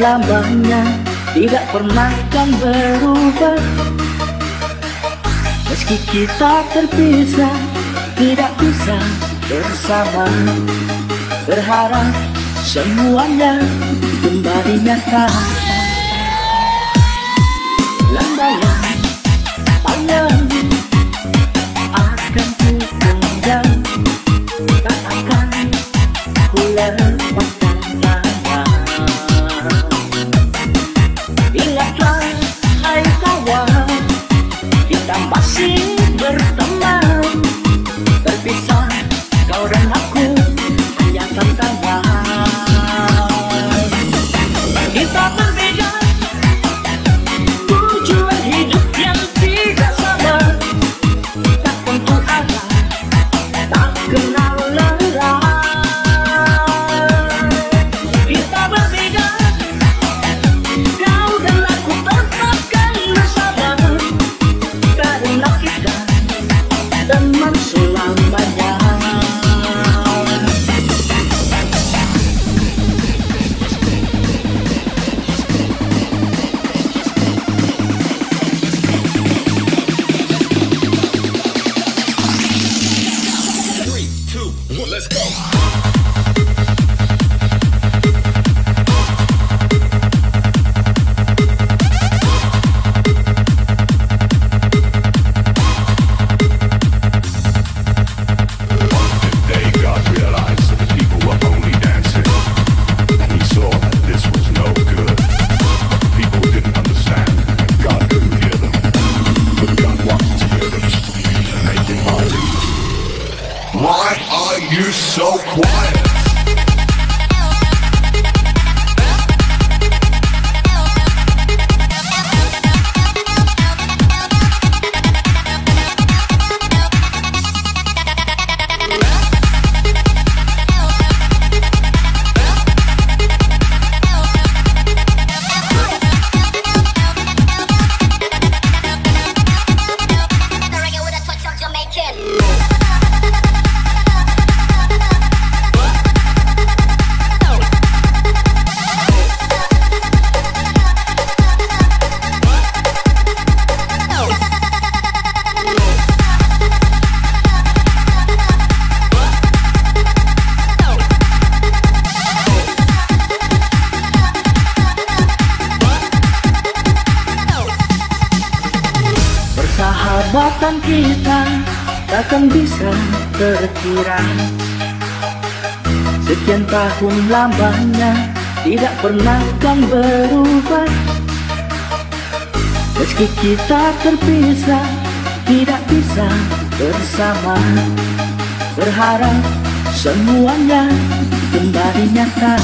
lambangnya tidak pernah akan berubah. Meski kita terpisah tidak bisa bersama. Berharap semuanya kembali nyata. berharap semuanya kembali nyata.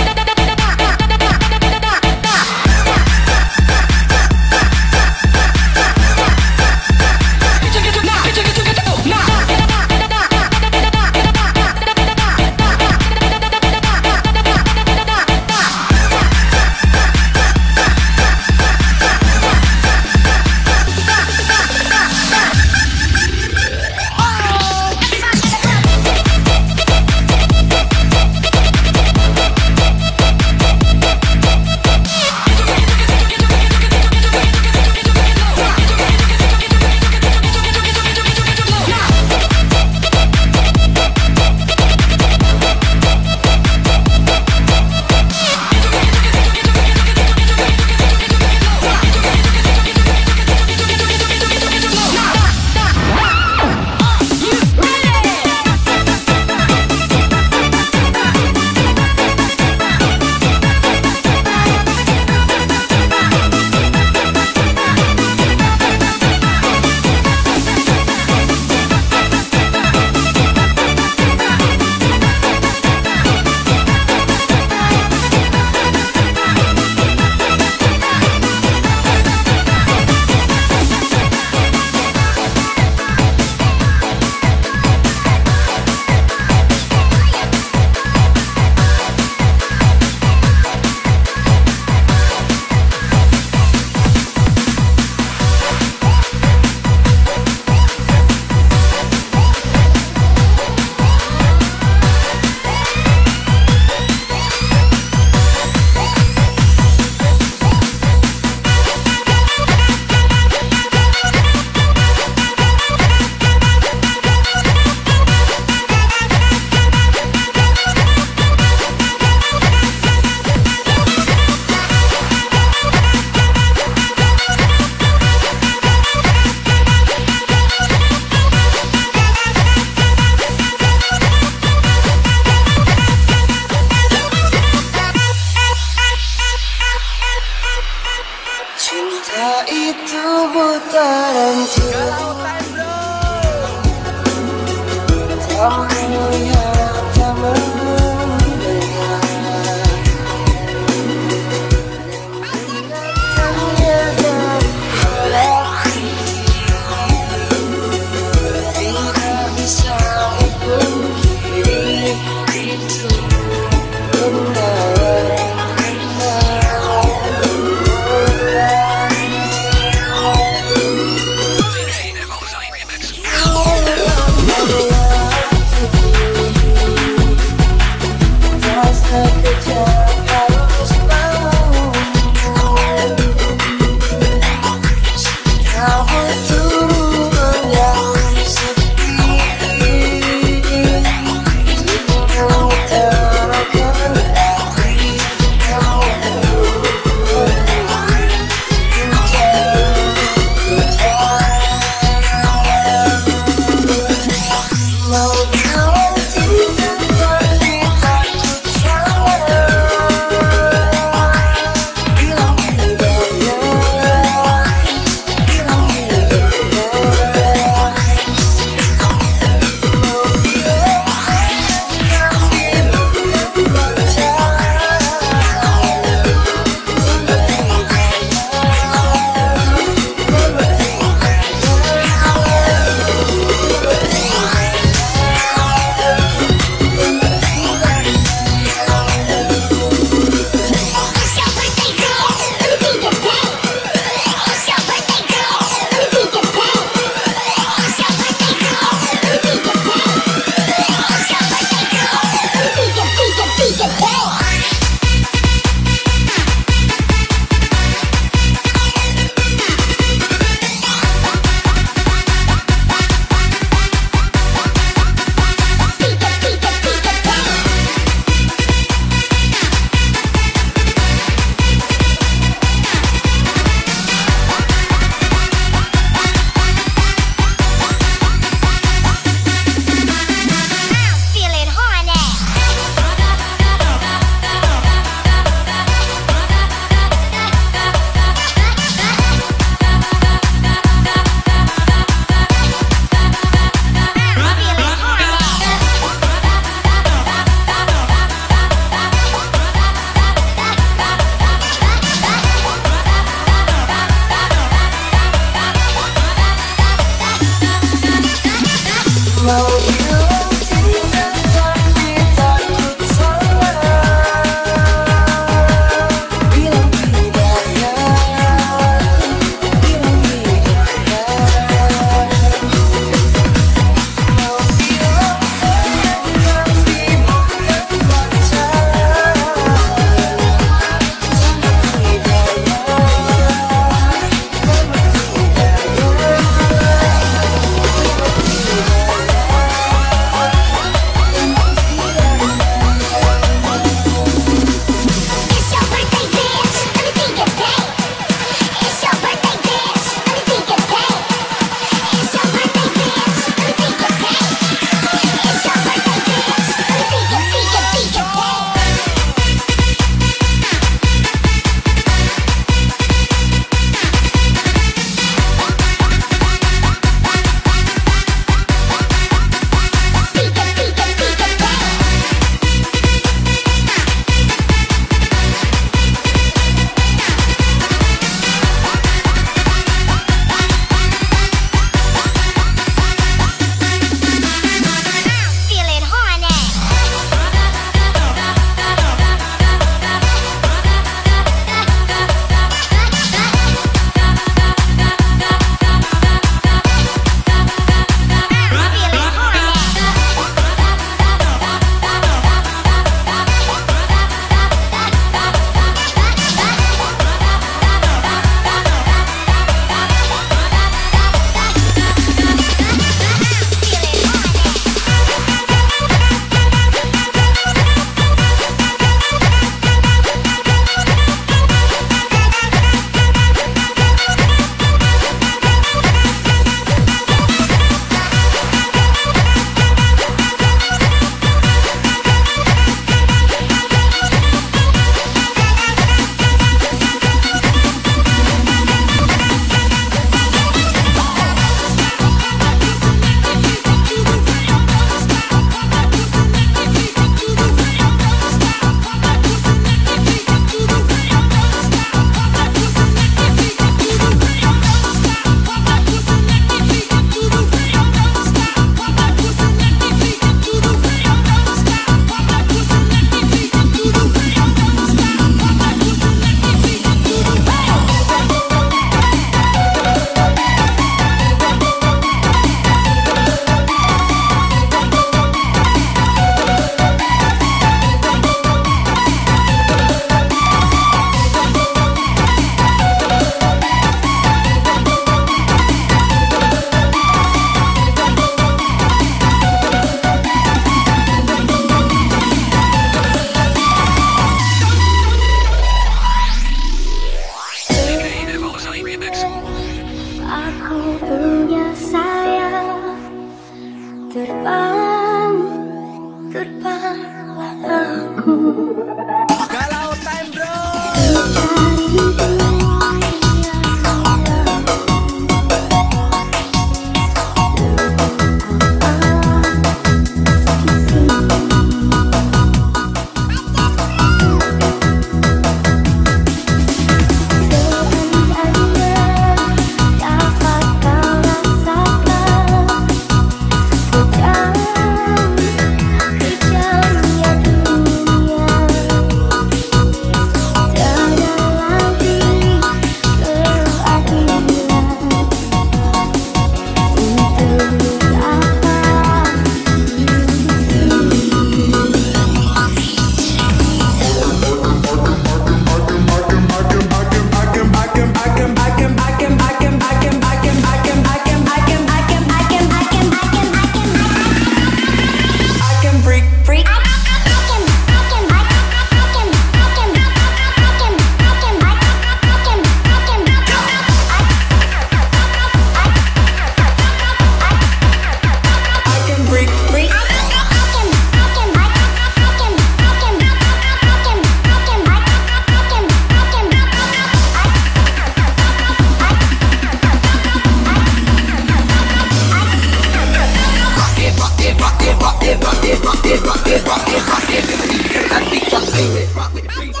Rock with it.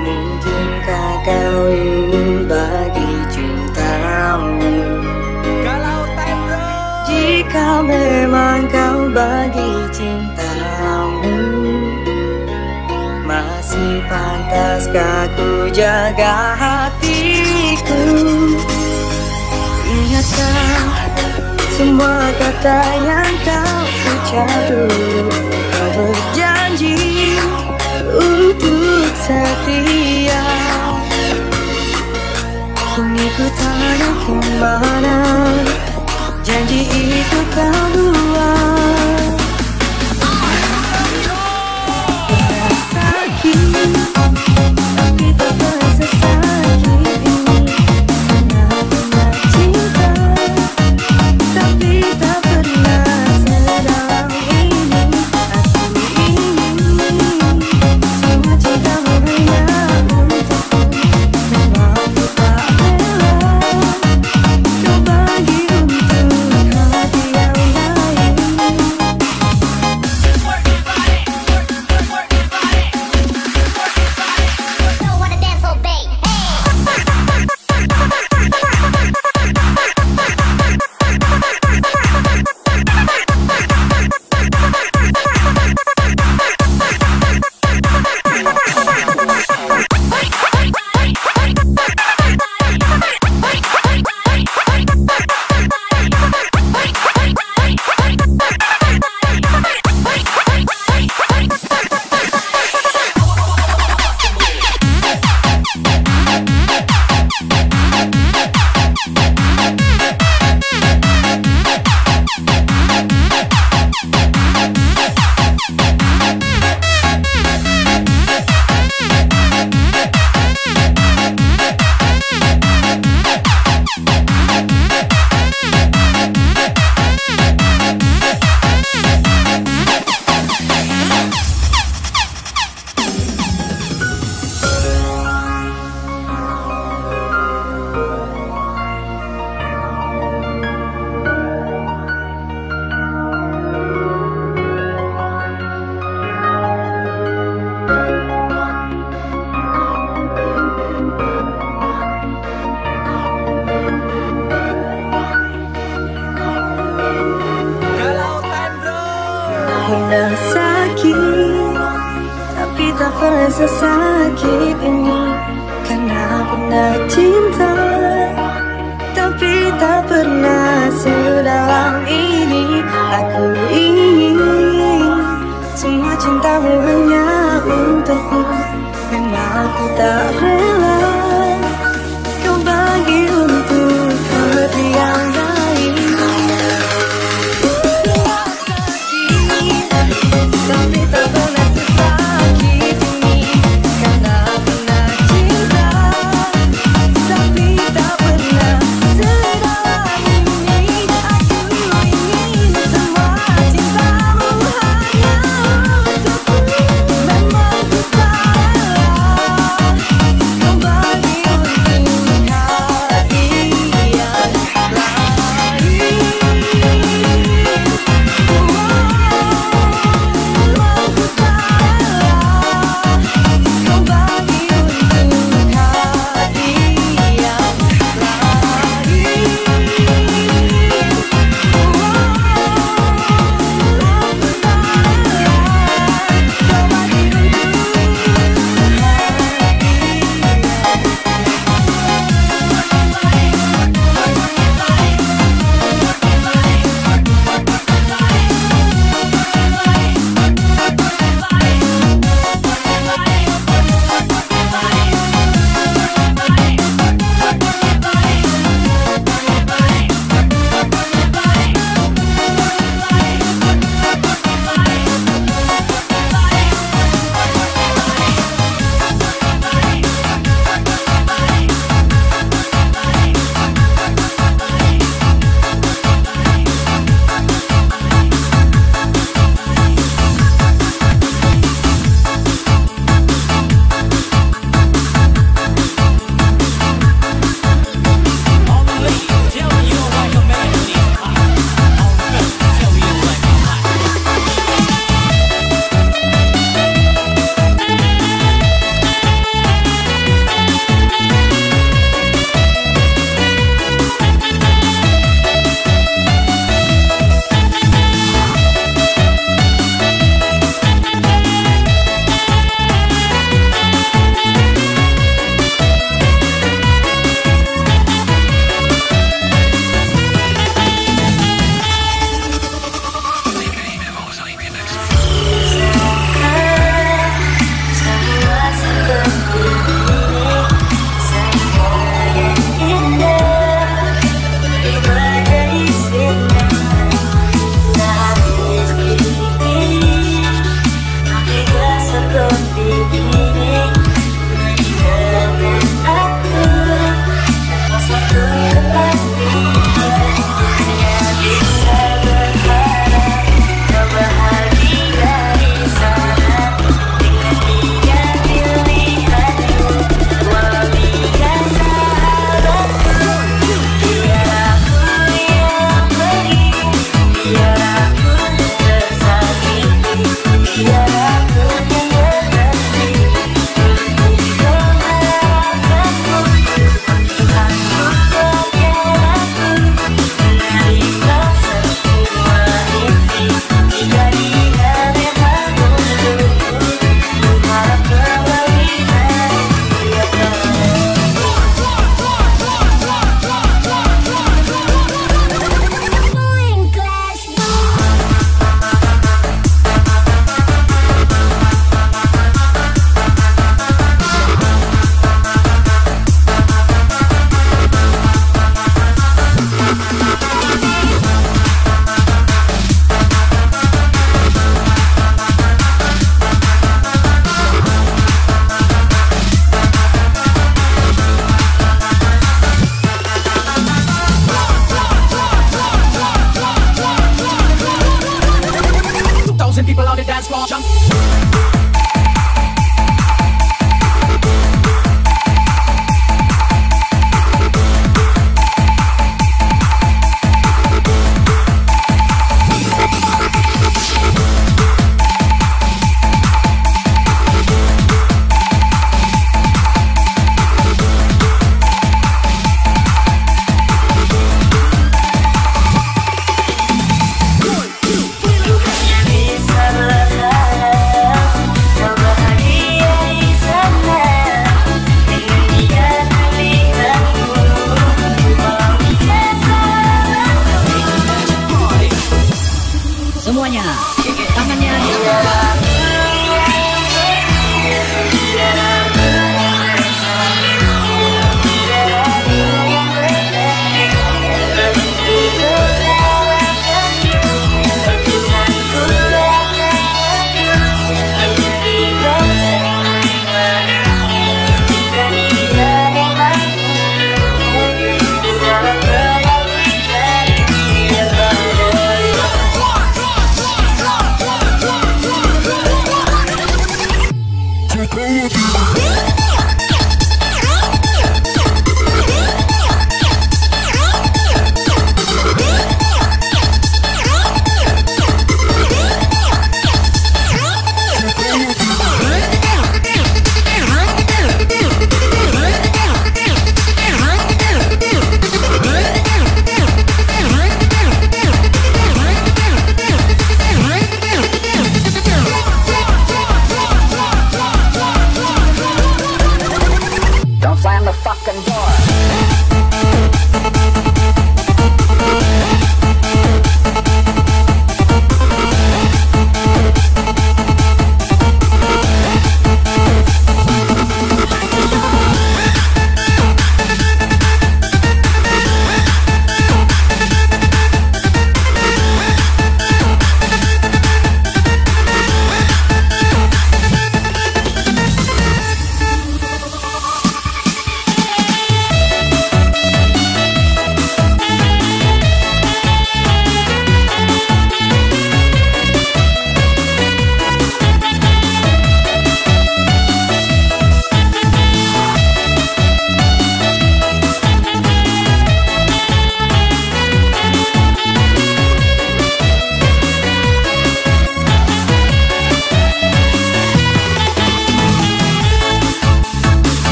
Mungkinkah kau ingin bagi cintamu. Kalau time Jika memang kau bagi cintamu Masih pantaskah ku jaga hatiku? Ingatkah semua kata yang kau ucap dulu? Setia. Kini ku tanya ke mana. Janji itu kau buat pernah sakit Tapi tak pernah sesakit ini. Karena pernah cinta Tapi tak pernah sedalam ini. Aku ingin Semua cintamu hanya untukku. Memang aku tak rela